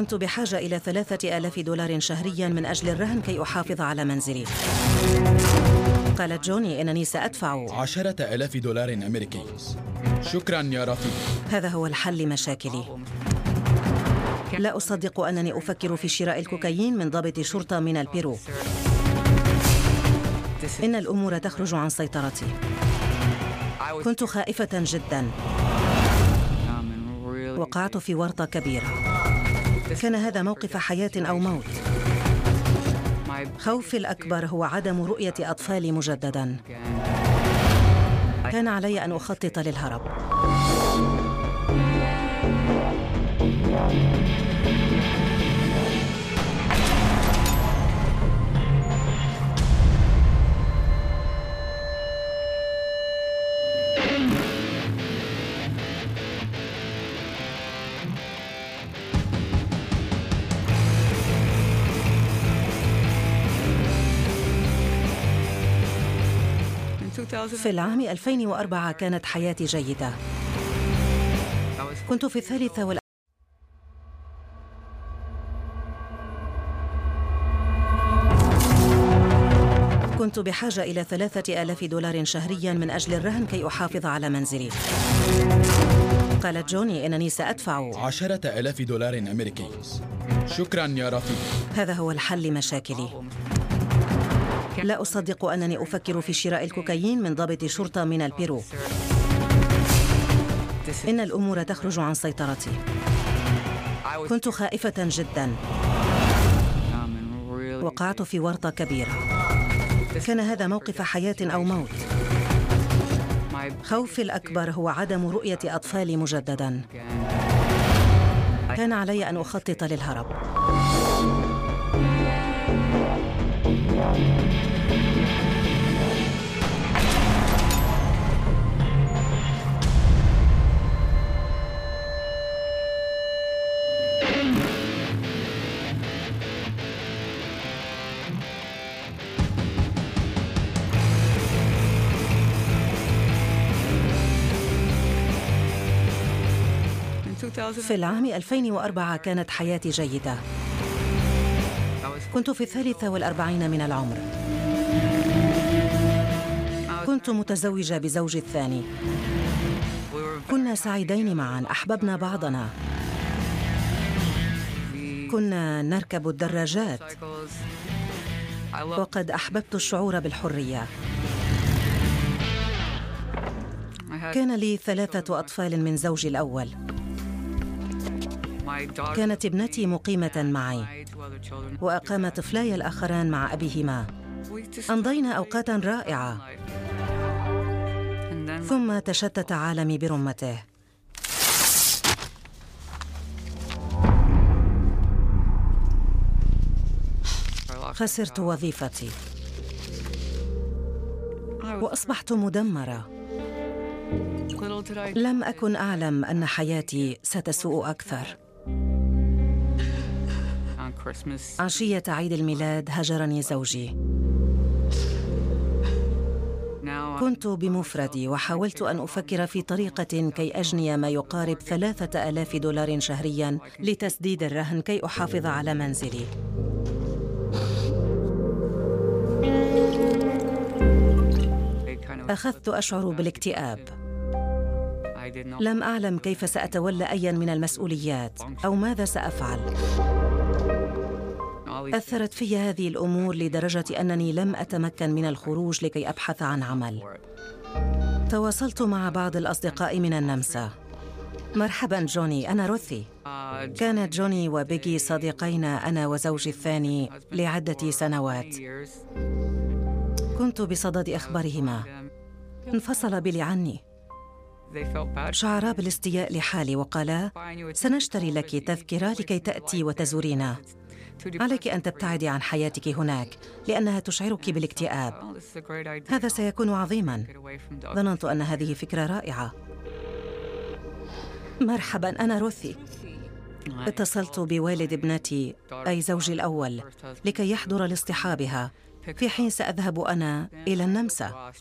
كنت بحاجة إلى ثلاثة آلاف دولار شهريا من أجل الرهن كي أحافظ على منزلي. قالت جوني إنني سأدفع. عشرة آلاف دولار أمريكي. شكرا يا رفيق. هذا هو الحل لمشاكلي. لا أصدق أنني أفكر في شراء الكوكايين من ضابط شرطة من البيرو. إن الأمور تخرج عن سيطرتي. كنت خائفة جدا. وقعت في ورطة كبيرة. كان هذا موقف حياة أو موت. خوفي الأكبر هو عدم رؤية أطفالي مجددا. كان علي أن أخطط للهرب. في العام 2004 كانت حياتي جيدة. كنت في الثالثة وال كنت بحاجة إلى ثلاثة آلاف دولار شهريا من أجل الرهن كي أحافظ على منزلي. قالت جوني إنني سأدفع. عشرة آلاف دولار أمريكي. شكرا يا رفيق. هذا هو الحل لمشاكلي. لا أصدق أنني أفكر في شراء الكوكايين من ضابط شرطة من البيرو. إن الأمور تخرج عن سيطرتي. كنت خائفة جدا. وقعت في ورطة كبيرة. كان هذا موقف حياة أو موت. خوفي الأكبر هو عدم رؤية أطفالي مجددا. كان علي أن أخطط للهرب. في العام 2004 كانت حياتي جيدة. كنت في الثالثة والأربعين من العمر. كنت متزوجة بزوجي الثاني. كنا سعيدين معا أحببنا بعضنا. كنا نركب الدراجات. وقد أحببت الشعور بالحرية. كان لي ثلاثة أطفال من زوجي الأول. كانت ابنتي مقيمة معي وأقام طفلاي الآخران مع أبيهما. أمضينا أوقاتا رائعة. ثم تشتت عالمي برمته. خسرت وظيفتي. وأصبحت مدمرة. لم أكن أعلم أن حياتي ستسوء أكثر. عشية عيد الميلاد هجرني زوجي. كنت بمفردي وحاولت أن أفكر في طريقة كي أجني ما يقارب ثلاثة آلاف دولار شهريا لتسديد الرهن كي أحافظ على منزلي. أخذت أشعر بالاكتئاب. لم أعلم كيف سأتولى أيا من المسؤوليات أو ماذا سأفعل. أثرت في هذه الأمور لدرجة أنني لم أتمكن من الخروج لكي أبحث عن عمل. تواصلت مع بعض الأصدقاء من النمسا. مرحبا جوني. أنا روثي. كانت جوني وبيجي صديقين أنا وزوجي الثاني لعدة سنوات. كنت بصدد إخبارهما. انفصل بيلي عني. شعرا بالاستياء لحالي وقالا سنشتري لك تذكرة لكي تأتي وتزورينا. عليك أن تبتعدي عن حياتك هناك لأنها تشعرك بالاكتئاب. هذا سيكون عظيما. ظننت أن هذه فكرة رائعة. مرحبا أنا روثي. اتصلت بوالد ابنتي أي زوجي الأول لكي يحضر لاصطحابها. في حين سأذهب أنا إلى النمسا.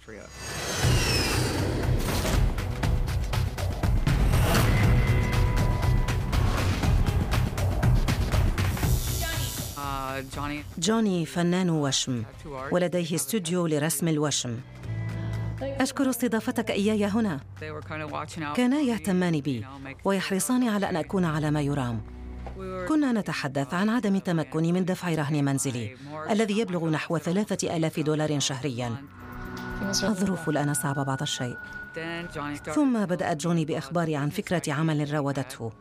جوني. فنان وشم ولديه استوديو لرسم الوشم. أشكر استضافتك إياي هنا. كانا يهتمان بي ويحرصان على أن أكون على ما يرام. كنا نتحدث عن عدم تمكني من دفع رهن منزلي الذي يبلغ نحو ثلاثة آلاف دولار شهرياً. الظروف الآن صعبة بعض الشيء. ثم بدأت جوني بإخباري عن فكرة عمل راودته.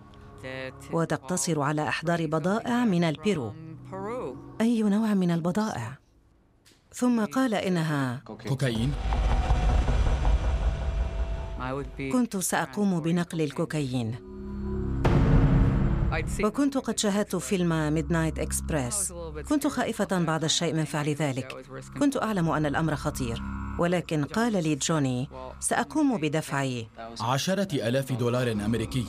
وتقتصر على إحضار بضائع من البيرو. أي نوع من البضائع؟ ثم قال إنها كوكايين. كنت سأقوم بنقل الكوكايين. وكنت قد شاهدت فيلم Midnight Express كنت خائفة بعض الشيء من فعل ذلك. كنت أعلم أن الأمر خطير. ولكن قال لي جوني سأقوم بدفع عشرة ألاف دولار أمريكي.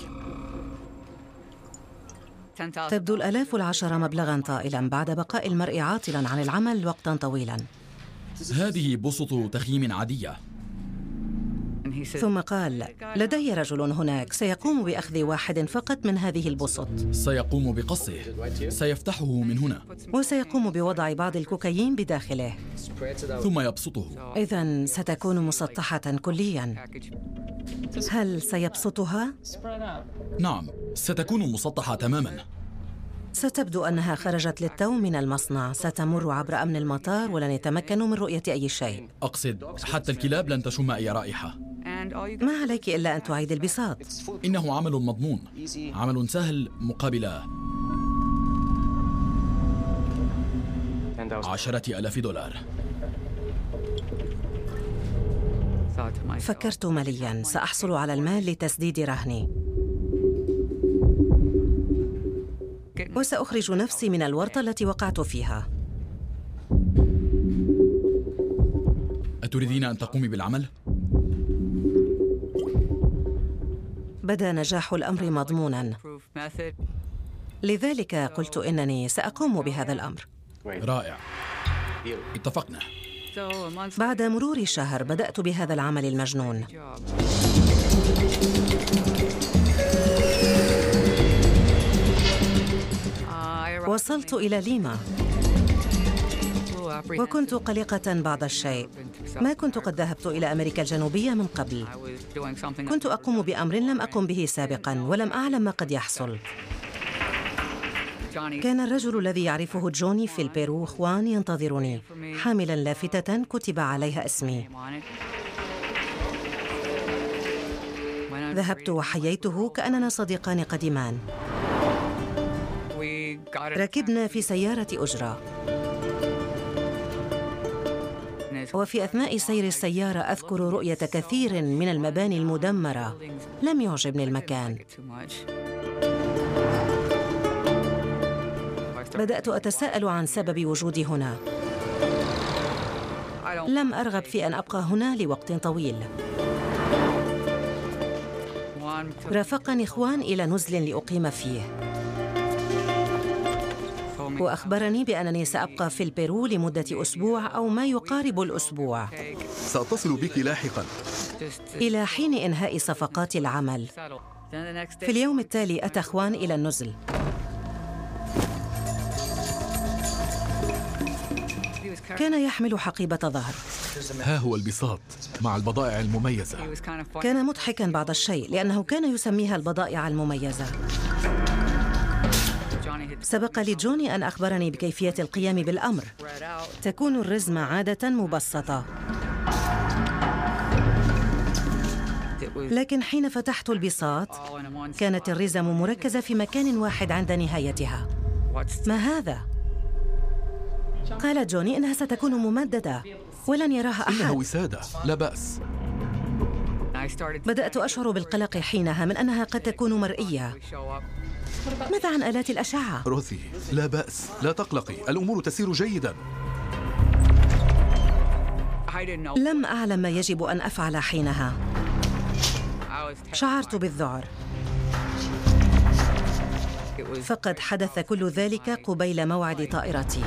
تبدو الآلاف العشرة مبلغا طائلا بعد بقاء المرء عاطلا عن العمل وقتا طويلا. هذه بسط تخييم عادية. ثم قال لدي رجل هناك سيقوم بأخذ واحد فقط من هذه البسط. سيقوم بقصه. سيفتحه من هنا. وسيقوم بوضع بعض الكوكايين بداخله. ثم يبسطه. اذا ستكون مسطحة كليا. هل سيبسطها؟ نعم ستكون مسطحة تماما. ستبدو أنها خرجت للتو من المصنع. ستمر عبر أمن المطار ولن يتمكنوا من رؤية أي شيء. أقصد حتى الكلاب لن تشم أي رائحة. ما عليك إلا أن تعيد البساط. إنه عمل مضمون. عمل سهل مقابل عشرة ألاف دولار. فكرت مليا سأحصل على المال لتسديد رهني. وسأخرج نفسي من الورطة التي وقعت فيها. أتريدين أن تقومي بالعمل؟ بدا نجاح الأمر مضمونا. لذلك قلت إنني سأقوم بهذا الأمر. رائع. اتفقنا. بعد مرور شهر بدأت بهذا العمل المجنون. وصلت إلى ليما. وكنت قلقة بعض الشيء. ما كنت قد ذهبت إلى أمريكا الجنوبية من قبل. كنت أقوم بأمر لم أقم به سابقا ولم أعلم ما قد يحصل. كان الرجل الذي يعرفه جوني في البيرو خوان ينتظرني. حاملا لافتة كتب عليها اسمي. ذهبت وحييته كأننا صديقان قديمان. ركبنا في سيارة أجرة. وفي أثناء سير السيارة أذكر رؤية كثير من المباني المدمرة. لم يعجبني المكان. بدأت أتساءل عن سبب وجودي هنا. لم أرغب في أن أبقى هنا لوقت طويل. رافقني إخوان إلى نزل لأقيم فيه. وأخبرني بأنني سأبقى في البيرو لمدة أسبوع أو ما يقارب الأسبوع. سأتصل بك لاحقا. إلى حين إنهاء صفقات العمل. في اليوم التالي أتى أخوان إلى النزل. كان يحمل حقيبة ظهر. ها هو البساط مع البضائع المميزة. كان مضحكا بعض الشيء لأنه كان يسميها البضائع المميزة. سبق لجوني أن أخبرني بكيفية القيام بالأمر. تكون الرزمة عادة مبسطة. لكن حين فتحت البساط كانت الرزم مركزة في مكان واحد عند نهايتها. ما هذا؟ قال جوني إنها ستكون ممددة ولن يراها أحد. إنها وسادة لا بأس. بدأت أشعر بالقلق حينها من أنها قد تكون مرئية. ماذا عن آلات الأشعة؟ روثي لا بأس. لا تقلقي. الأمور تسير جيدا. لم أعلم ما يجب أن أفعل حينها. شعرت بالذعر. فقد حدث كل ذلك قبيل موعد طائرتي.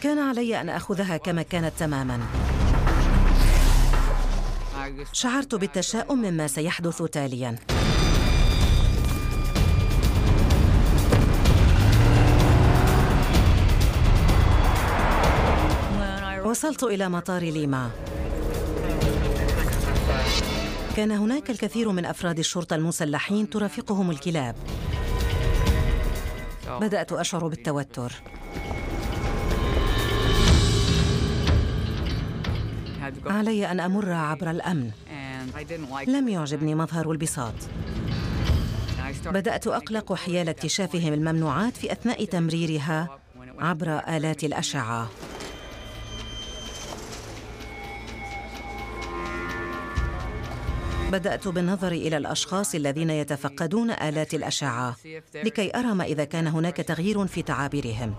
كان علي أن أخذها كما كانت تماماً. شعرت بالتشاؤم مما سيحدث تاليا. وصلت إلى مطار ليما. كان هناك الكثير من أفراد الشرطة المسلحين ترافقهم الكلاب. بدأت أشعر بالتوتر. علي أن أمر عبر الأمن. لم يعجبني مظهر البساط. بدأت أقلق حيال اكتشافهم الممنوعات في أثناء تمريرها عبر آلات الأشعة. بدأت بالنظر إلى الأشخاص الذين يتفقدون آلات الأشعة لكي أرى ما إذا كان هناك تغيير في تعابيرهم.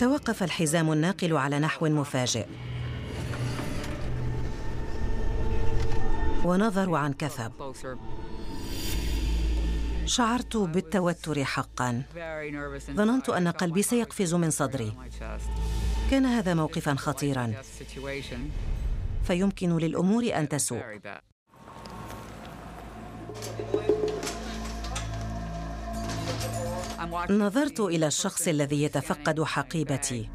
توقف الحزام الناقل على نحو مفاجئ. ونظروا عن كثب. شعرت بالتوتر حقا. ظننت أن قلبي سيقفز من صدري. كان هذا موقفا خطيرا. فيمكن للأمور أن تسوء. نظرت إلى الشخص الذي يتفقد حقيبتي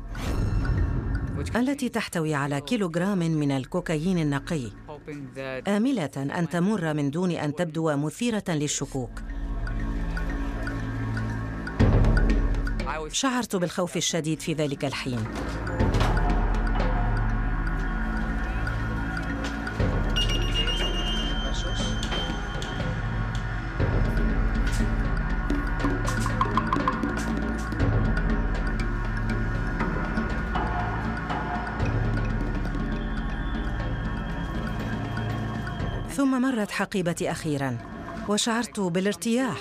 التي تحتوي على كيلوغرام من الكوكايين النقي آملة أن تمر من دون أن تبدو مثيرة للشكوك. شعرت بالخوف الشديد في ذلك الحين. مرت حقيبتي أخيرا وشعرت بالارتياح.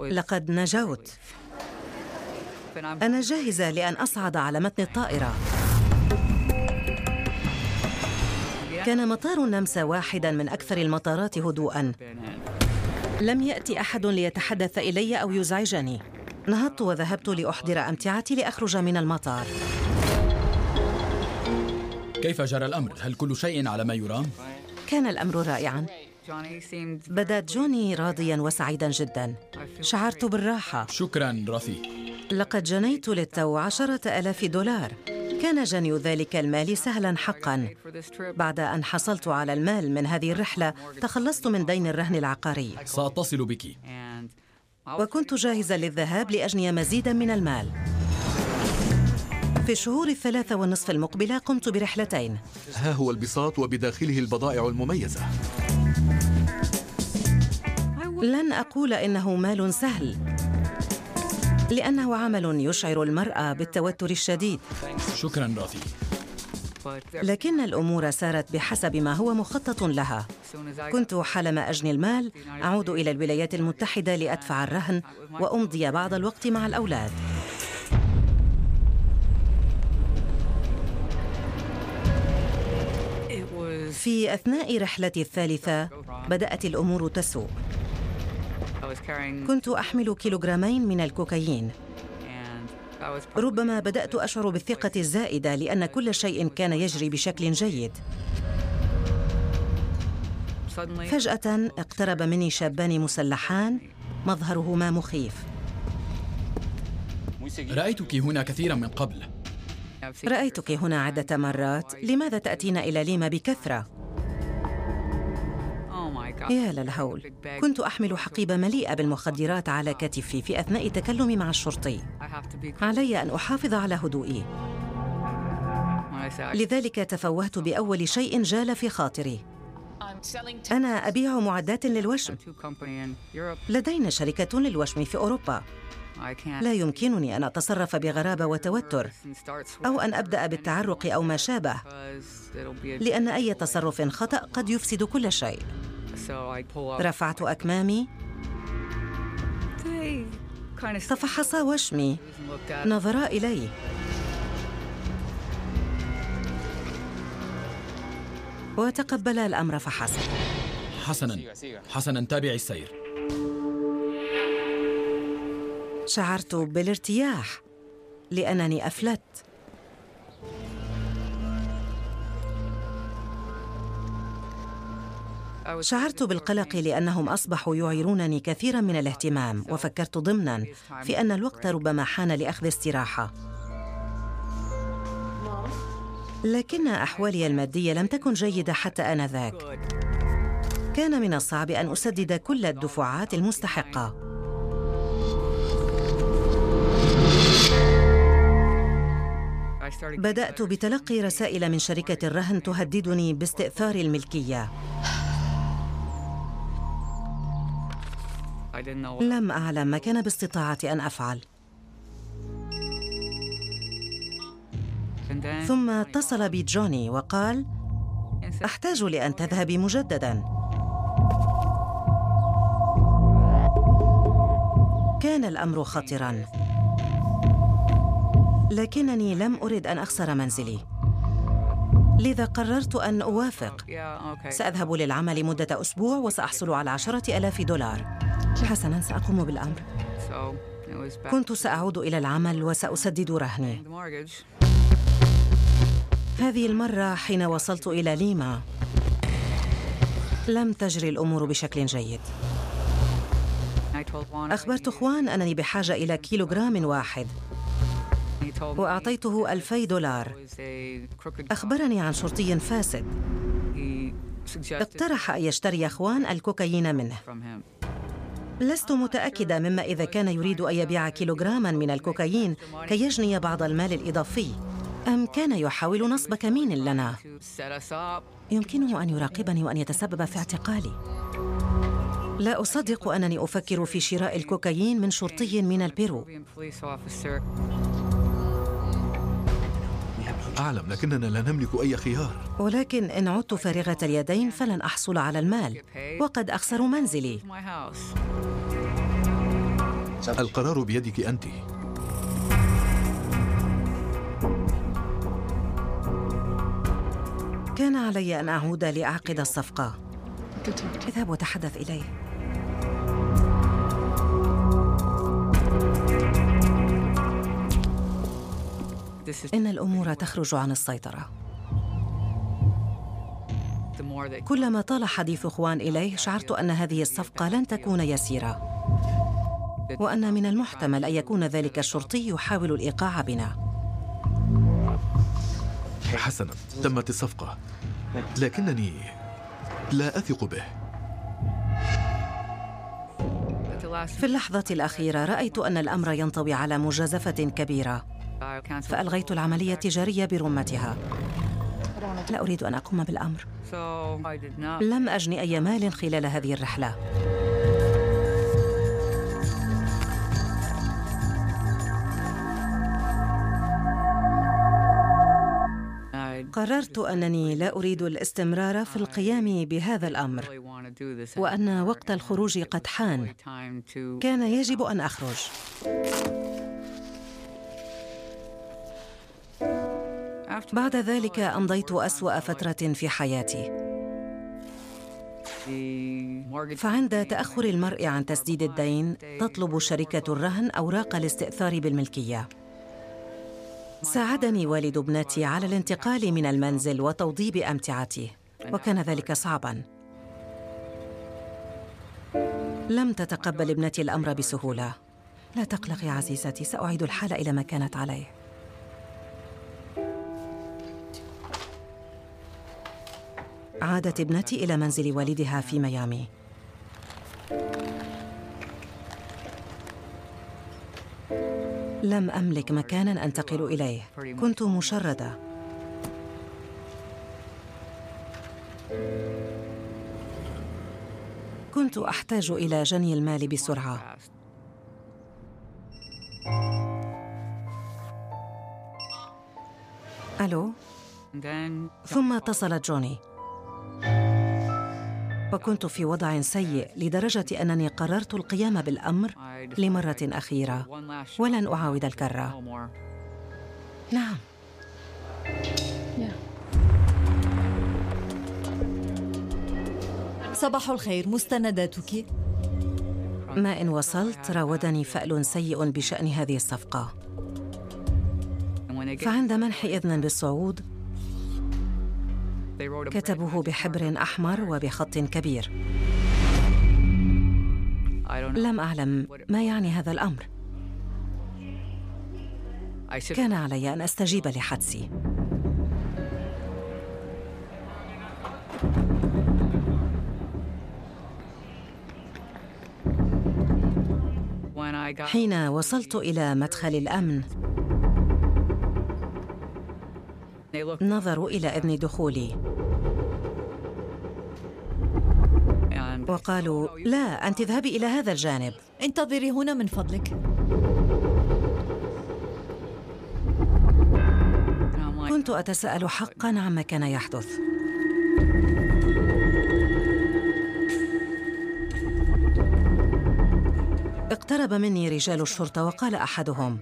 لقد نجوت. أنا جاهزة لأن أصعد على متن الطائرة. كان مطار النمسا واحدا من أكثر المطارات هدوءا. لم يأتي أحد ليتحدث إلي أو يزعجني. نهضت وذهبت لأحضر أمتعتي لأخرج من المطار. كيف جرى الأمر؟ هل كل شيء على ما يرام؟ كان الأمر رائعا. بدا جوني راضيا وسعيدا جدا. شعرت بالراحة. شكرا راثي لقد جنيت للتو عشرة ألاف دولار. كان جني ذلك المال سهلا حقا. بعد أن حصلت على المال من هذه الرحلة تخلصت من دين الرهن العقاري. سأتصل بك. وكنت جاهزا للذهاب لأجني مزيدا من المال. في الشهور الثلاثة والنصف المقبلة قمت برحلتين. ها هو البساط وبداخله البضائع المميزة. لن أقول إنه مال سهل لأنه عمل يشعر المرأة بالتوتر الشديد. شكرا راثي لكن الأمور سارت بحسب ما هو مخطط لها. كنت حالما أجني المال أعود إلى الولايات المتحدة لأدفع الرهن وأمضي بعض الوقت مع الأولاد. في أثناء رحلتي الثالثة بدأت الأمور تسوء. كنت أحمل كيلوغرامين من الكوكايين. ربما بدأت أشعر بالثقة الزائدة لأن كل شيء كان يجري بشكل جيد. فجأة اقترب مني شابان مسلحان مظهرهما مخيف. رأيتك هنا كثيرا من قبل. رأيتك هنا عدة مرات. لماذا تأتين إلى ليما بكثرة؟ يا للهول كنت أحمل حقيبة مليئة بالمخدرات على كتفي في أثناء تكلمي مع الشرطي. علي أن أحافظ على هدوئي. لذلك تفوهت بأول شيء جال في خاطري. أنا أبيع معدات للوشم. لدينا شركة للوشم في أوروبا. لا يمكنني أن أتصرف بغرابة وتوتر أو أن أبدأ بالتعرق أو ما شابه لأن أي تصرف خطأ قد يفسد كل شيء. رفعت أكمامي. تفحصا وشمي. نظرا الي وتقبلا الأمر فحسب. حسنا. حسنا تابعي السير. شعرت بالارتياح لأنني أفلت. شعرت بالقلق لأنهم أصبحوا يعيرونني كثيرا من الاهتمام وفكرت ضمنا في أن الوقت ربما حان لأخذ استراحة. لكن أحوالي المادية لم تكن جيدة حتى آنذاك. كان من الصعب أن أسدد كل الدفعات المستحقة. بدأت بتلقي رسائل من شركة الرهن تهددني باستئثار الملكية. لم أعلم ما كان باستطاعتي أن أفعل. ثم اتصل بي جوني وقال أحتاج لأن تذهبي مجددا. كان الأمر خطرا. لكنني لم ارد أن أخسر منزلي. لذا قررت أن أوافق. سأذهب للعمل مدة أسبوع وسأحصل على عشرة آلاف دولار. حسنا سأقوم بالأمر. كنت سأعود إلى العمل وسأسدد رهني. هذه المرة حين وصلت إلى ليما لم تجري الأمور بشكل جيد. أخبرت خوان أنني بحاجة إلى كيلوغرام واحد. وأعطيته ألفي دولار. أخبرني عن شرطي فاسد. اقترح أن يشتري أخوان الكوكايين منه. لست متأكدة مما إذا كان يريد أن يبيع كيلوغراما من الكوكايين كي يجني بعض المال الإضافي. أم كان يحاول نصب كمين لنا؟ يمكنه أن يراقبني وأن يتسبب في اعتقالي. لا أصدق أنني أفكر في شراء الكوكايين من شرطي من البيرو. أعلم لكننا لا نملك أي خيار. ولكن إن عدت فارغة اليدين فلن أحصل على المال وقد أخسر منزلي. القرار بيدك أنت. كان علي أن أعود لأعقد الصفقة. اذهب وتحدث إليه. إن الأمور تخرج عن السيطرة. كلما طال حديث خوان إليه شعرت أن هذه الصفقة لن تكون يسيرة. وأن من المحتمل أن يكون ذلك الشرطي يحاول الإيقاع بنا. حسنا تمت الصفقة. لكنني لا أثق به. في اللحظة الأخيرة رأيت أن الأمر ينطوي على مجازفة كبيرة. فألغيت العملية التجارية برمتها. لا أريد أن أقوم بالأمر. لم أجني أي مال خلال هذه الرحلة. قررت أنني لا أريد الاستمرار في القيام بهذا الأمر وأن وقت الخروج قد حان. كان يجب أن أخرج. بعد ذلك أمضيت أسوأ فترة في حياتي. فعند تأخر المرء عن تسديد الدين تطلب شركة الرهن أوراق الاستئثار بالملكية. ساعدني والد ابنتي على الانتقال من المنزل وتوضيب امتعته وكان ذلك صعبا. لم تتقبل ابنتي الأمر بسهولة. لا تقلقي عزيزتي سأعيد الحال إلى ما كانت عليه. عادت ابنتي إلى منزل والدها في ميامي. لم أملك مكانا أنتقل إليه. كنت مشردة. كنت أحتاج إلى جني المال بسرعة. ألو؟ ثم اتصل جوني. وكنت في وضع سيء لدرجة أنني قررت القيام بالأمر لمرة أخيرة. ولن أعاود الكرة. نعم. صباح الخير مستنداتك؟ ما إن وصلت راودني فأل سيء بشأن هذه الصفقة. فعند منح إذن بالصعود كتبوه بحبر أحمر وبخط كبير. لم أعلم ما يعني هذا الأمر. كان علي أن أستجيب لحدسي حين وصلت إلى مدخل الأمن نظروا إلى إذن دخولي. وقالوا لا أنت اذهبي إلى هذا الجانب. انتظري هنا من فضلك. كنت أتساءل حقا عما كان يحدث. اقترب مني رجال الشرطة وقال أحدهم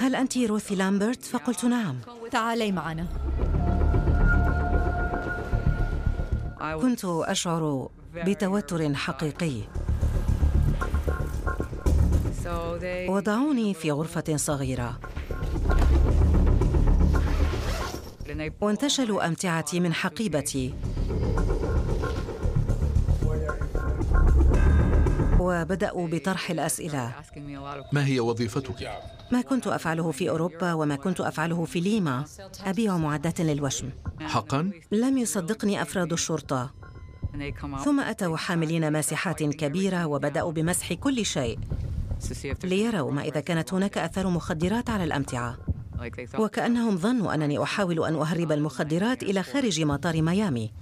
هل أنت روثي لامبرت؟ فقلت نعم. تعالي معنا. كنت أشعر بتوتر حقيقي. وضعوني في غرفة صغيرة. وانتشلوا أمتعتي من حقيبتي. وبدأوا بطرح الأسئلة. ما هي وظيفتك؟ ما كنت أفعله في أوروبا وما كنت أفعله في ليما. أبيع معدات للوشم. حقا؟ لم يصدقني أفراد الشرطة. ثم أتوا حاملين ماسحات كبيرة وبدأوا بمسح كل شيء. ليروا ما إذا كانت هناك أثار مخدرات على الأمتعة. وكأنهم ظنوا أنني أحاول أن أهرب المخدرات إلى خارج مطار ميامي.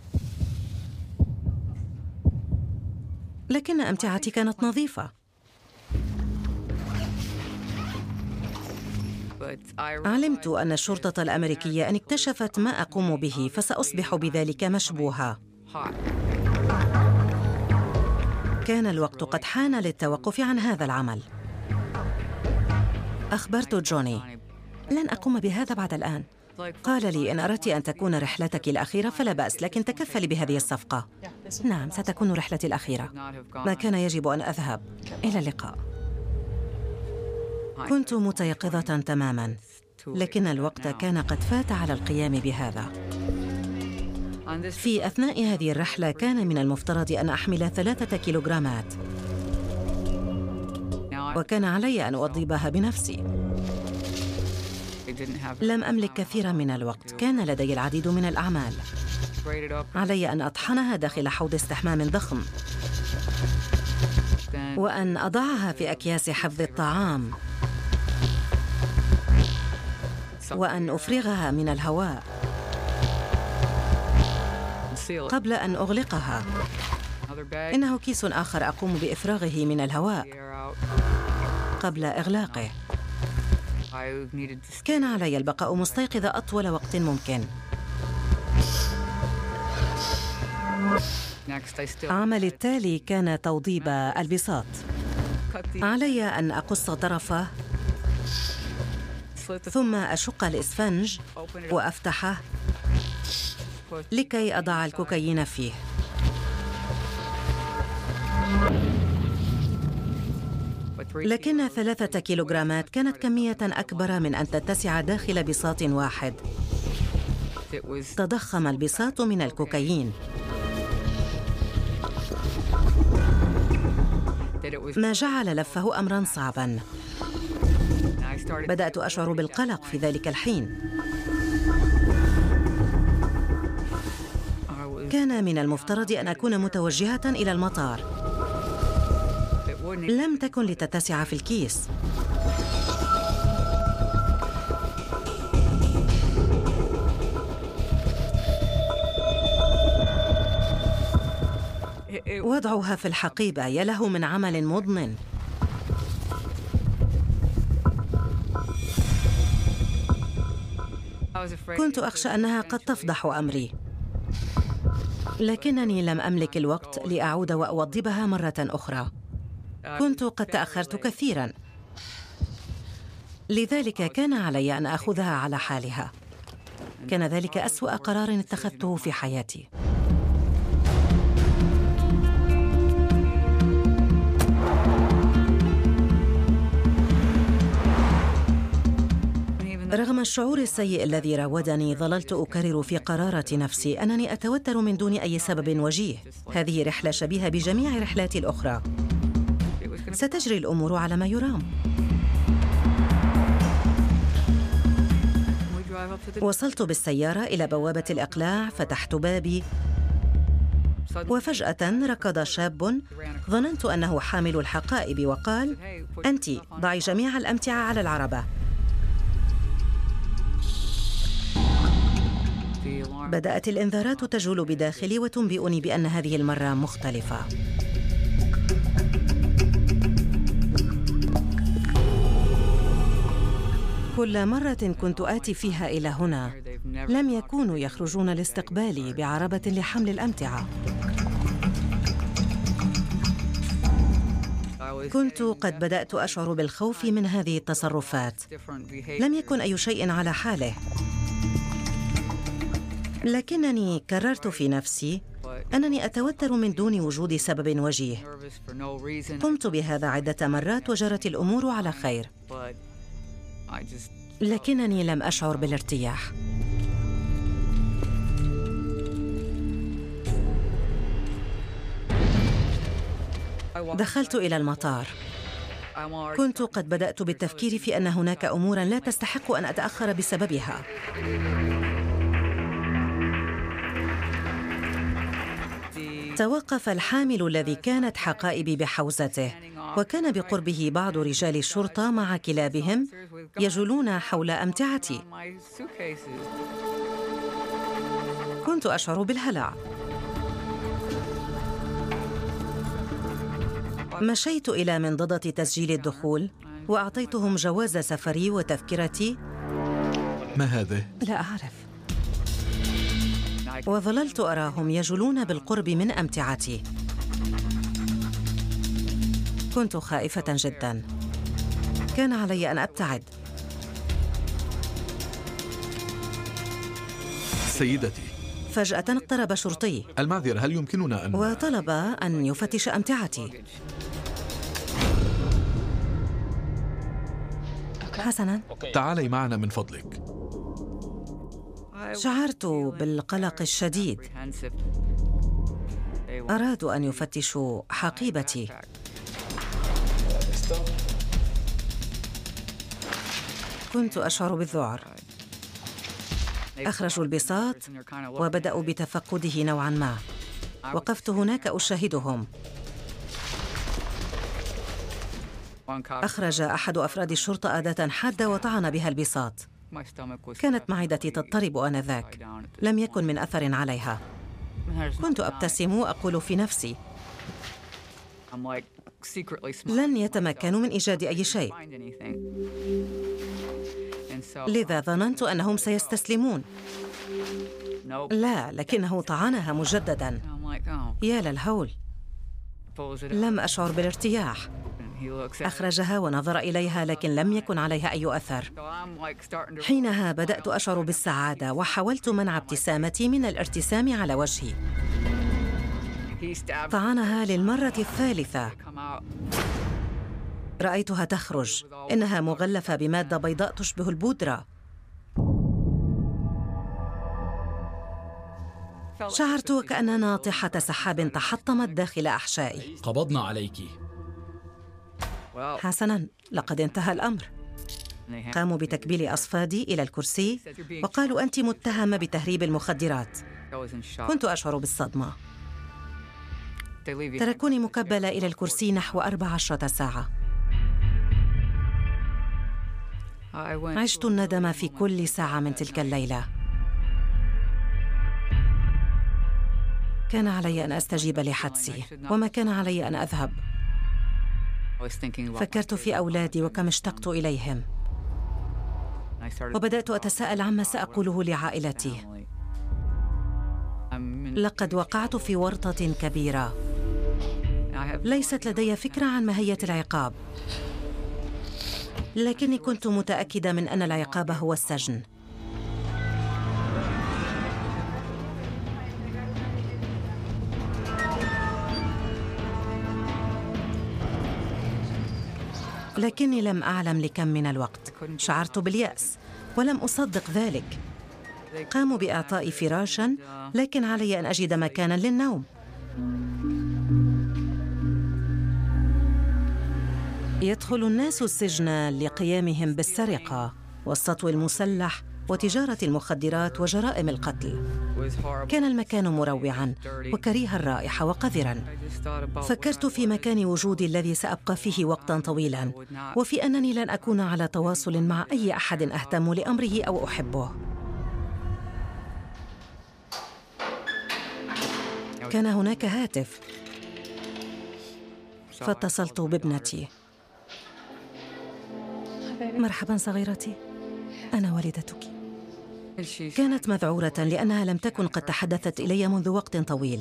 لكن أمتعتي كانت نظيفة. علمت أن الشرطة الأمريكية إن اكتشفت ما أقوم به فسأصبح بذلك مشبوهة. كان الوقت قد حان للتوقف عن هذا العمل. أخبرت جوني لن أقوم بهذا بعد الآن. قال لي إن أردت أن تكون رحلتك الأخيرة فلا بأس لكن تكفلي بهذه الصفقة. نعم ستكون رحلتي الأخيرة. ما كان يجب أن أذهب. إلى اللقاء. كنت متيقظة تماما لكن الوقت كان قد فات على القيام بهذا. في أثناء هذه الرحلة كان من المفترض أن أحمل ثلاثة كيلوغرامات. وكان علي أن أوضبها بنفسي. لم أملك كثيرا من الوقت. كان لدي العديد من الأعمال. علي أن أطحنها داخل حوض استحمام ضخم وأن أضعها في أكياس حفظ الطعام. وأن أفرغها من الهواء. قبل أن أغلقها. إنه كيس آخر أقوم بإفراغه من الهواء. قبل إغلاقه. كان علي البقاء مستيقظة أطول وقت ممكن. عملي التالي كان توضيب البساط. علي أن أقص طرفه ثم أشق الإسفنج وأفتحه لكي أضع الكوكايين فيه. لكن ثلاثة كيلوغرامات كانت كمية أكبر من أن تتسع داخل بساط واحد. تضخم البساط من الكوكايين. ما جعل لفه أمرا صعبا. بدأت أشعر بالقلق في ذلك الحين. كان من المفترض أن أكون متوجهة إلى المطار. لم تكن لتتسع في الكيس. وضعها في الحقيبة يله من عمل مضن كنت أخشى أنها قد تفضح أمري. لكنني لم أملك الوقت لأعود وأوضبها مرة أخرى. كنت قد تأخرت كثيرا. لذلك كان علي أن آخذها على حالها. كان ذلك أسوأ قرار اتخذته في حياتي. رغم الشعور السيء الذي راودني ظللت أكرر في قراره نفسي أنني أتوتر من دون أي سبب وجيه. هذه رحلة شبيهة بجميع رحلاتي الأخرى. ستجري الأمور على ما يرام. وصلت بالسيارة إلى بوابة الإقلاع فتحت بابي. وفجأة ركض شاب. ظننت أنه حامل الحقائب وقال انت ضعي جميع الأمتعة على العربة. بدأت الإنذارات تجول بداخلي وتنبئني بأن هذه المرة مختلفة. كل مرة كنت آتي فيها إلى هنا. لم يكونوا يخرجون لاستقبالي بعربة لحمل الأمتعة. كنت قد بدأت أشعر بالخوف من هذه التصرفات. لم يكن أي شيء على حاله. لكنني كررت في نفسي أنني أتوتر من دون وجود سبب وجيه. قمت بهذا عدة مرات وجرت الأمور على خير. لكنني لم أشعر بالارتياح. دخلت إلى المطار. كنت قد بدأت بالتفكير في أن هناك أمورا لا تستحق أن أتأخر بسببها. توقف الحامل الذي كانت حقائبي بحوزته وكان بقربه بعض رجال الشرطة مع كلابهم يجولون حول أمتعتي. كنت أشعر بالهلع. مشيت إلى منضدة تسجيل الدخول وأعطيتهم جواز سفري وتذكرتي. ما هذا؟ لا أعرف. وظللت أراهم يجولون بالقرب من أمتعتي. كنت خائفة جدا. كان علي أن أبتعد. سيدتي. فجأة اقترب شرطي. المعذرة هل يمكننا أن وطلب أن يفتش أمتعتي. حسنا. تعالي معنا من فضلك. شعرت بالقلق الشديد. ارادوا أن يفتشوا حقيبتي. كنت أشعر بالذعر. اخرجوا البساط وبداوا بتفقده نوعا ما. وقفت هناك أشاهدهم. أخرج أحد أفراد الشرطة آداة حادة وطعن بها البساط. كانت معدتي تضطرب آنذاك. لم يكن من أثر عليها. كنت أبتسم وأقول في نفسي. لن يتمكنوا من إيجاد أي شيء. لذا ظننت أنهم سيستسلمون. لا لكنه طعنها مجددا. يا للهول. لم أشعر بالارتياح. أخرجها ونظر إليها لكن لم يكن عليها أي أثر. حينها بدأت أشعر بالسعادة وحاولت منع ابتسامتي من الارتسام على وجهي. طعنها للمرة الثالثة. رأيتها تخرج. إنها مغلفة بمادة بيضاء تشبه البودرة. شعرت وكأن ناطحة سحاب تحطمت داخل أحشائي. قبضنا عليك. حسنا لقد انتهى الأمر. قاموا بتكبيل أصفادي إلى الكرسي وقالوا أنت متهمة بتهريب المخدرات. كنت أشعر بالصدمة. تركوني مكبله إلى الكرسي نحو أربع عشرة ساعة. عشت الندم في كل ساعة من تلك الليلة. كان علي أن أستجيب لحدسي وما كان علي أن أذهب. فكرت في أولادي وكم اشتقت إليهم. وبدأت أتساءل عما سأقوله لعائلتي. لقد وقعت في ورطة كبيرة. ليست لدي فكرة عن ماهيه العقاب لكني كنت متأكدة من أن العقاب هو السجن. لكني لم أعلم لكم من الوقت. شعرت باليأس ولم أصدق ذلك. قاموا بإعطائي فراشا لكن علي أن أجد مكانا للنوم. يدخل الناس السجن لقيامهم بالسرقة والسطو المسلح وتجارة المخدرات وجرائم القتل. كان المكان مروعا وكريه الرائحة وقذرا. فكرت في مكان وجودي الذي سأبقى فيه وقتا طويلا وفي أنني لن أكون على تواصل مع أي أحد أهتم لأمره أو أحبه. كان هناك هاتف. فاتصلت بابنتي. مرحبا صغيرتي. أنا والدتك. كانت مذعورة لأنها لم تكن قد تحدثت إلي منذ وقت طويل.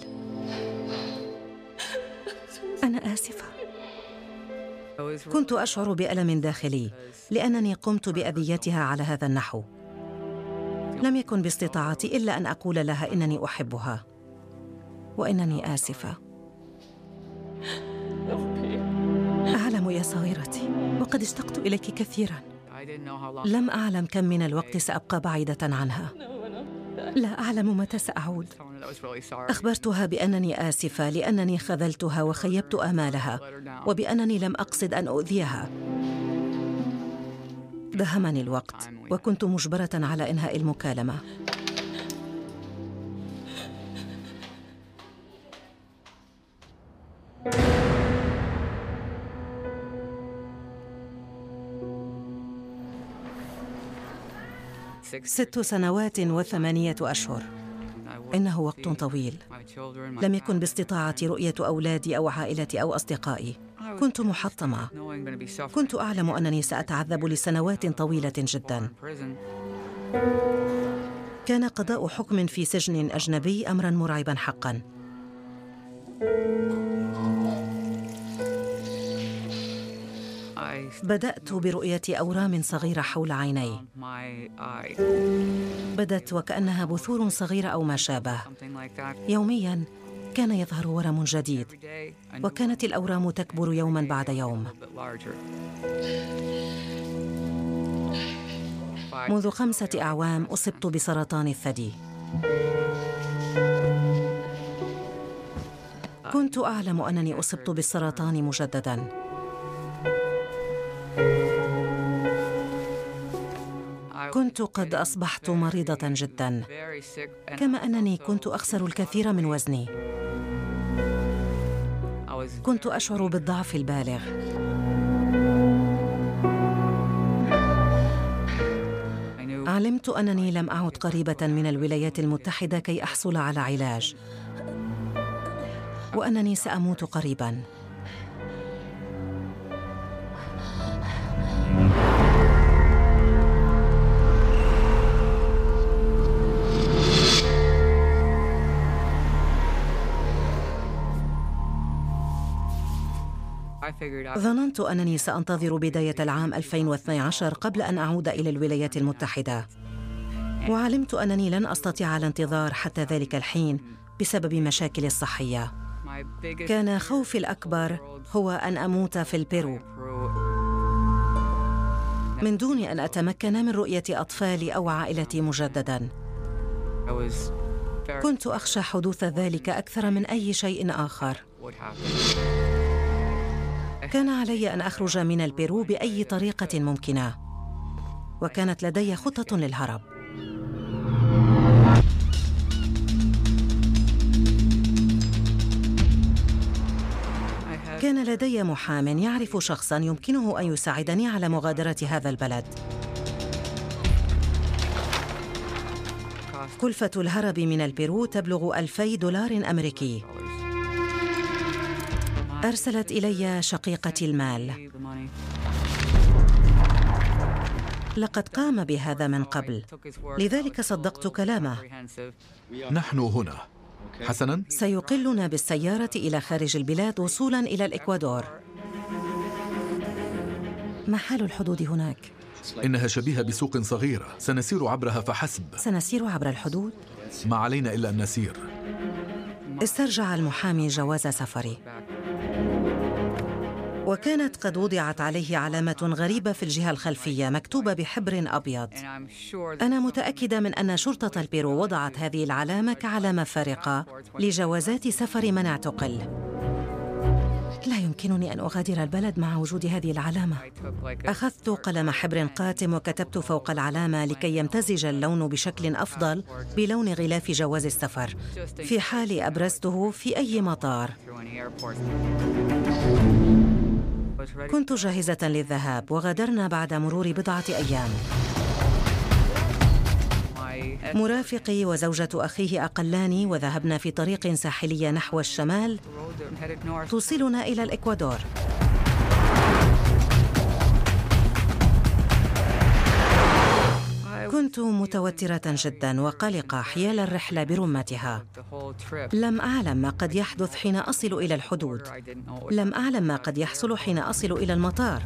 أنا آسفة. كنت أشعر بألم داخلي لأنني قمت بأذيتها على هذا النحو. لم يكن باستطاعتي إلا أن أقول لها إنني أحبها. وإنني آسفة. أعلم يا صغيرتي وقد اشتقت إليك كثيرا. لم أعلم كم من الوقت سأبقى بعيدة عنها. لا أعلم متى سأعود. أخبرتها بأنني آسفة لأنني خذلتها وخيبت أمالها وبأنني لم أقصد أن أؤذيها. دهمني الوقت وكنت مجبرة على إنهاء المكالمة. ست سنوات وثمانية أشهر. إنه وقت طويل. لم يكن باستطاعتي رؤية أولادي أو عائلتي أو أصدقائي. كنت محطمة. كنت أعلم أنني سأتعذب لسنوات طويلة جدا. كان قضاء حكم في سجن أجنبي أمرا مرعبا حقا. بدأت برؤية أورام صغيرة حول عيني. بدت وكأنها بثور صغيرة أو ما شابه. يوميا كان يظهر ورم جديد وكانت الأورام تكبر يوما بعد يوم. منذ خمسة أعوام أصبت بسرطان الثدي. كنت أعلم أنني أصبت بالسرطان مجدداً. كنت قد أصبحت مريضة جدا كما أنني كنت أخسر الكثير من وزني. كنت أشعر بالضعف البالغ. علمت أنني لم أعد قريبة من الولايات المتحدة كي أحصل على علاج. وأنني سأموت قريبا. ظننت أنني سأنتظر بداية العام 2012 قبل أن أعود إلى الولايات المتحدة. وعلمت أنني لن أستطيع الانتظار حتى ذلك الحين بسبب مشاكلي الصحية. كان خوفي الأكبر هو أن أموت في البيرو من دون أن أتمكن من رؤية أطفالي أو عائلتي مجدداً. كنت أخشى حدوث ذلك أكثر من أي شيء آخر. كان علي أن أخرج من البيرو بأي طريقة ممكنة. وكانت لدي خطة للهرب. كان لدي محام يعرف شخصا يمكنه أن يساعدني على مغادرة هذا البلد. كلفة الهرب من البيرو تبلغ ألفي دولار أمريكي. أرسلت إلي شقيقتي المال. لقد قام بهذا من قبل. لذلك صدقت كلامه. نحن هنا. حسنا؟ سيقلنا بالسيارة إلى خارج البلاد وصولا إلى الإكوادور. ما حال الحدود هناك؟ إنها شبيهة بسوق صغيرة. سنسير عبرها فحسب. سنسير عبر الحدود؟ ما علينا إلا أن نسير. استرجع المحامي جواز سفري. وكانت قد وضعت عليه علامة غريبة في الجهة الخلفية مكتوبة بحبر أبيض. أنا متأكدة من أن شرطة البيرو وضعت هذه العلامة كعلامة فارقة لجوازات سفر من اعتقل لا يمكنني أن أغادر البلد مع وجود هذه العلامة. أخذت قلم حبر قاتم وكتبت فوق العلامة لكي يمتزج اللون بشكل أفضل بلون غلاف جواز السفر. في حال أبرزته في أي مطار. كنت جاهزة للذهاب وغادرنا بعد مرور بضعة أيام. مرافقي وزوجة أخيه أقلاني وذهبنا في طريق ساحلية نحو الشمال توصلنا إلى الإكوادور. كنت متوترة جدا وقلقة حيال الرحلة برمتها لم أعلم ما قد يحدث حين أصل إلى الحدود. لم أعلم ما قد يحصل حين أصل إلى المطار.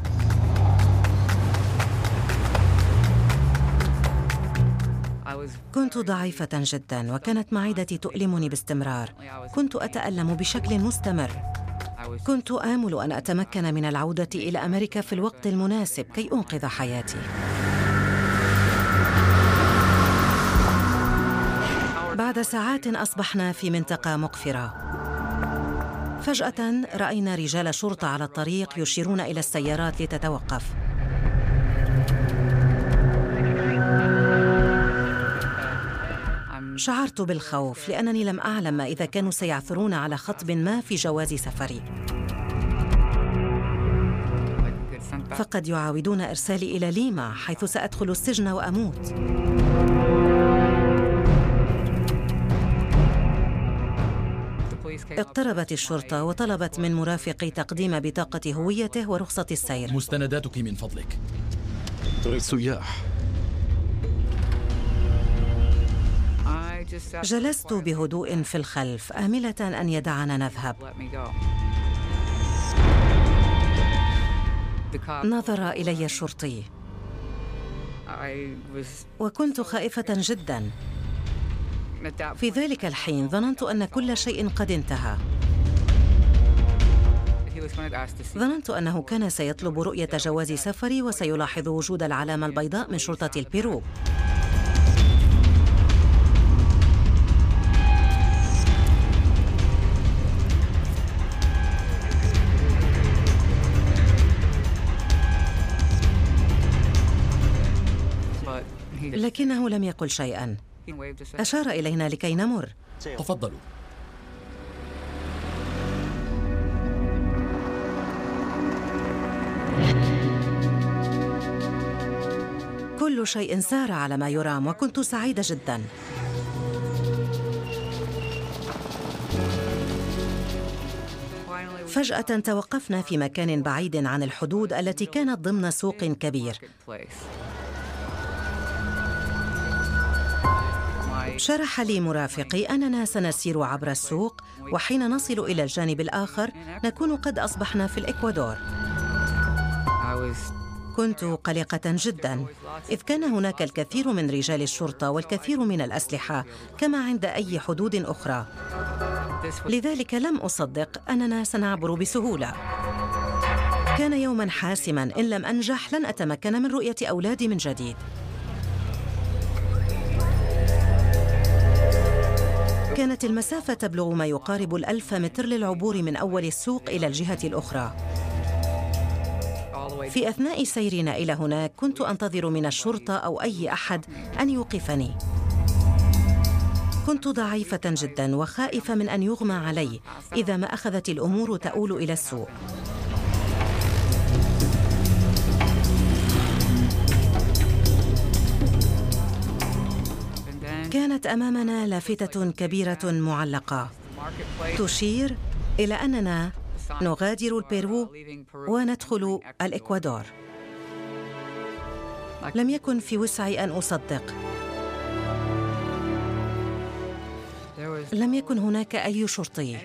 كنت ضعيفة جدا وكانت معدتي تؤلمني باستمرار. كنت أتألم بشكل مستمر. كنت آمل أن أتمكن من العودة إلى أمريكا في الوقت المناسب كي أنقذ حياتي. بعد ساعات أصبحنا في منطقة مقفرة. فجأة رأينا رجال شرطة على الطريق يشيرون إلى السيارات لتتوقف. شعرت بالخوف لأنني لم أعلم إذا كانوا سيعثرون على خطب ما في جواز سفري. فقد يعاودون إرسالي إلى ليما حيث سأدخل السجن وأموت. اقتربت الشرطة وطلبت من مرافقي تقديم بطاقة هويته ورخصة السير. مستنداتك من فضلك. سياح. جلست بهدوء في الخلف آملة أن يدعنا نذهب. نظر إلي الشرطي وكنت خائفة جدا. في ذلك الحين ظننت أن كل شيء قد انتهى. ظننت أنه كان سيطلب رؤية جواز سفري وسيلاحظ وجود العلامة البيضاء من شرطة البيرو. لكنه لم يقل شيئا. أشار إلينا لكي نمر. تفضلوا. كل شيء سار على ما يرام وكنت سعيدة جدا. فجأة توقفنا في مكان بعيد عن الحدود التي كانت ضمن سوق كبير. شرح لي مرافقي أننا سنسير عبر السوق وحين نصل إلى الجانب الآخر نكون قد أصبحنا في الإكوادور. كنت قلقة جدا إذ كان هناك الكثير من رجال الشرطة والكثير من الأسلحة كما عند أي حدود أخرى. لذلك لم أصدق أننا سنعبر بسهولة. كان يوما حاسما إن لم أنجح لن أتمكن من رؤية أولادي من جديد. كانت المسافة تبلغ ما يقارب الألف متر للعبور من أول السوق إلى الجهة الأخرى. في أثناء سيرنا إلى هناك كنت أنتظر من الشرطة أو أي أحد أن يوقفني. كنت ضعيفة جدا وخائفة من أن يغمى علي إذا ما أخذت الأمور تؤول إلى السوء كانت أمامنا لافتة كبيرة معلقة. تشير إلى أننا نغادر البيرو وندخل الإكوادور. لم يكن في وسعي أن أصدق. لم يكن هناك أي شرطي.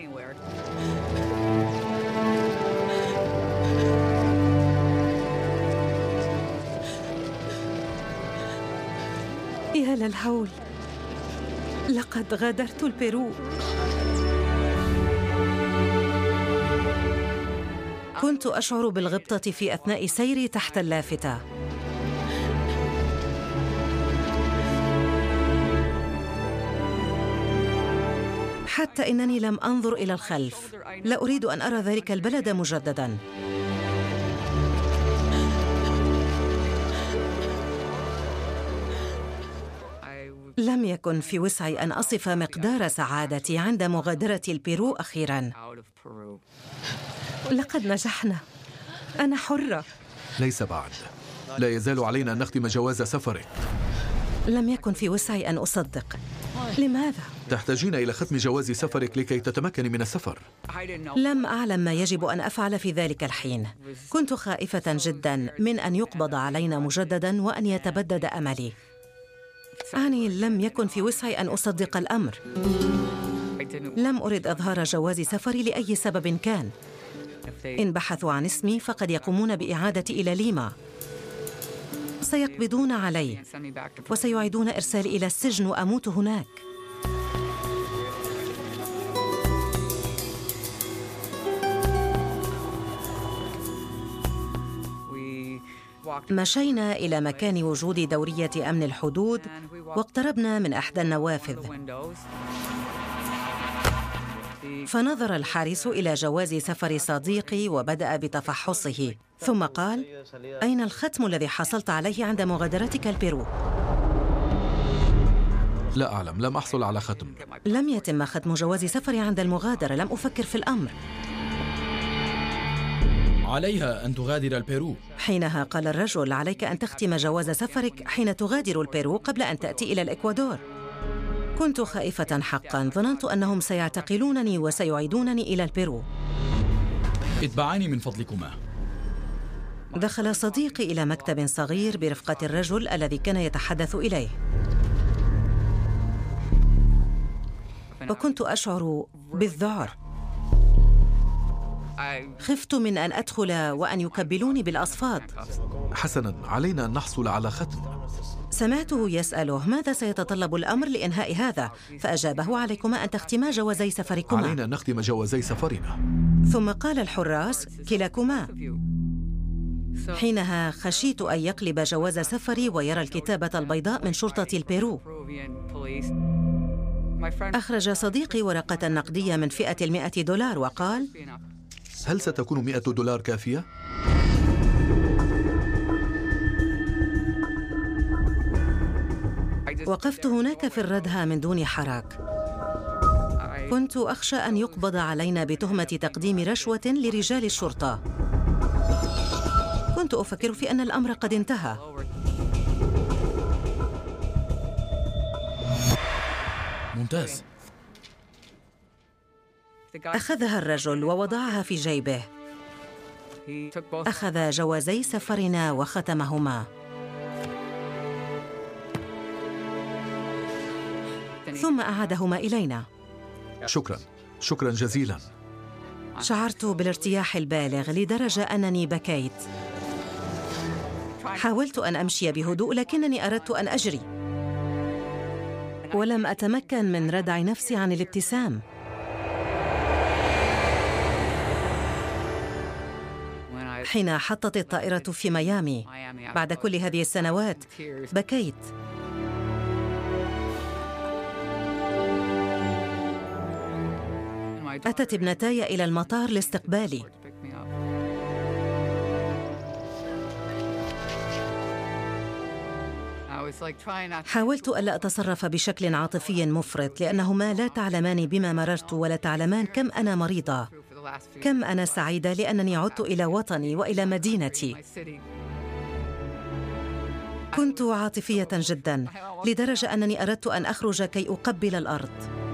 يا للهول. لقد غادرت البيرو. كنت أشعر بالغبطة في أثناء سيري تحت اللافتة. حتى إنني لم أنظر إلى الخلف. لا أريد أن أرى ذلك البلد مجدداً. لم يكن في وسعي أن أصف مقدار سعادتي عند مغادرة البيرو أخيرا. لقد نجحنا. أنا حرة. ليس بعد. لا يزال علينا أن نختم جواز سفرك. لم يكن في وسعي أن أصدق. لماذا؟ تحتاجين إلى ختم جواز سفرك لكي تتمكني من السفر. لم أعلم ما يجب أن أفعل في ذلك الحين. كنت خائفة جدا من أن يقبض علينا مجددا وأن يتبدد أملي. أعني لم يكن في وسعي أن أصدق الأمر. لم أرد إظهار جواز سفري لأي سبب كان. إن بحثوا عن اسمي فقد يقومون بإعادتي إلى ليما. سيقبضون علي. وسيعيدون إرسالي إلى السجن وأموت هناك. مشينا إلى مكان وجود دورية أمن الحدود واقتربنا من إحدى النوافذ. فنظر الحارس إلى جواز سفر صديقي وبدأ بتفحصه. ثم قال أين الختم الذي حصلت عليه عند مغادرتك البيرو؟ لا أعلم لم أحصل على ختم. لم يتم ختم جواز سفري عند المغادرة لم أفكر في الأمر. عليها أن تغادر البيرو. حينها قال الرجل عليك أن تختم جواز سفرك حين تغادر البيرو قبل أن تأتي إلى الإكوادور. كنت خائفة حقا. ظننت أنهم سيعتقلونني وسيعيدونني إلى البيرو. اتبعاني من فضلكما. دخل صديقي إلى مكتب صغير برفقة الرجل الذي كان يتحدث إليه. وكنت أشعر بالذعر. خفت من أن أدخل وأن يكبلوني بالأصفاد. حسنا علينا أن نحصل على ختم سمعته يسأله ماذا سيتطلب الأمر لإنهاء هذا؟ فأجابه عليكما أن تختما جوازي سفركما. علينا أن نختم جوازي سفرنا. ثم قال الحراس كلاكما. حينها خشيت أن يقلب جواز سفري ويرى الكتابة البيضاء من شرطة البيرو. أخرج صديقي ورقة نقدية من فئة المئة دولار وقال هل ستكون مئة دولار كافية؟ وقفت هناك في الردهة من دون حراك. كنت أخشى أن يقبض علينا بتهمة تقديم رشوة لرجال الشرطة. كنت أفكر في أن الأمر قد انتهى. ممتاز. أخذها الرجل ووضعها في جيبه. أخذ جوازي سفرنا وختمهما. ثم أعادهما إلينا. شكرا. شكرا جزيلا. شعرت بالارتياح البالغ لدرجة أنني بكيت. حاولت أن أمشي بهدوء لكنني أردت أن أجري. ولم أتمكن من ردع نفسي عن الابتسام. حين حطت الطائرة في ميامي. بعد كل هذه السنوات بكيت. أتت ابنتاي إلى المطار لاستقبالي. حاولت ألا أتصرف بشكل عاطفي مفرط لأنهما لا تعلمان بما مررت ولا تعلمان كم أنا مريضة. كم أنا سعيدة لأنني عدت إلى وطني وإلى مدينتي. كنت عاطفية جدا لدرجة أنني أردت أن أخرج كي أقبل الأرض.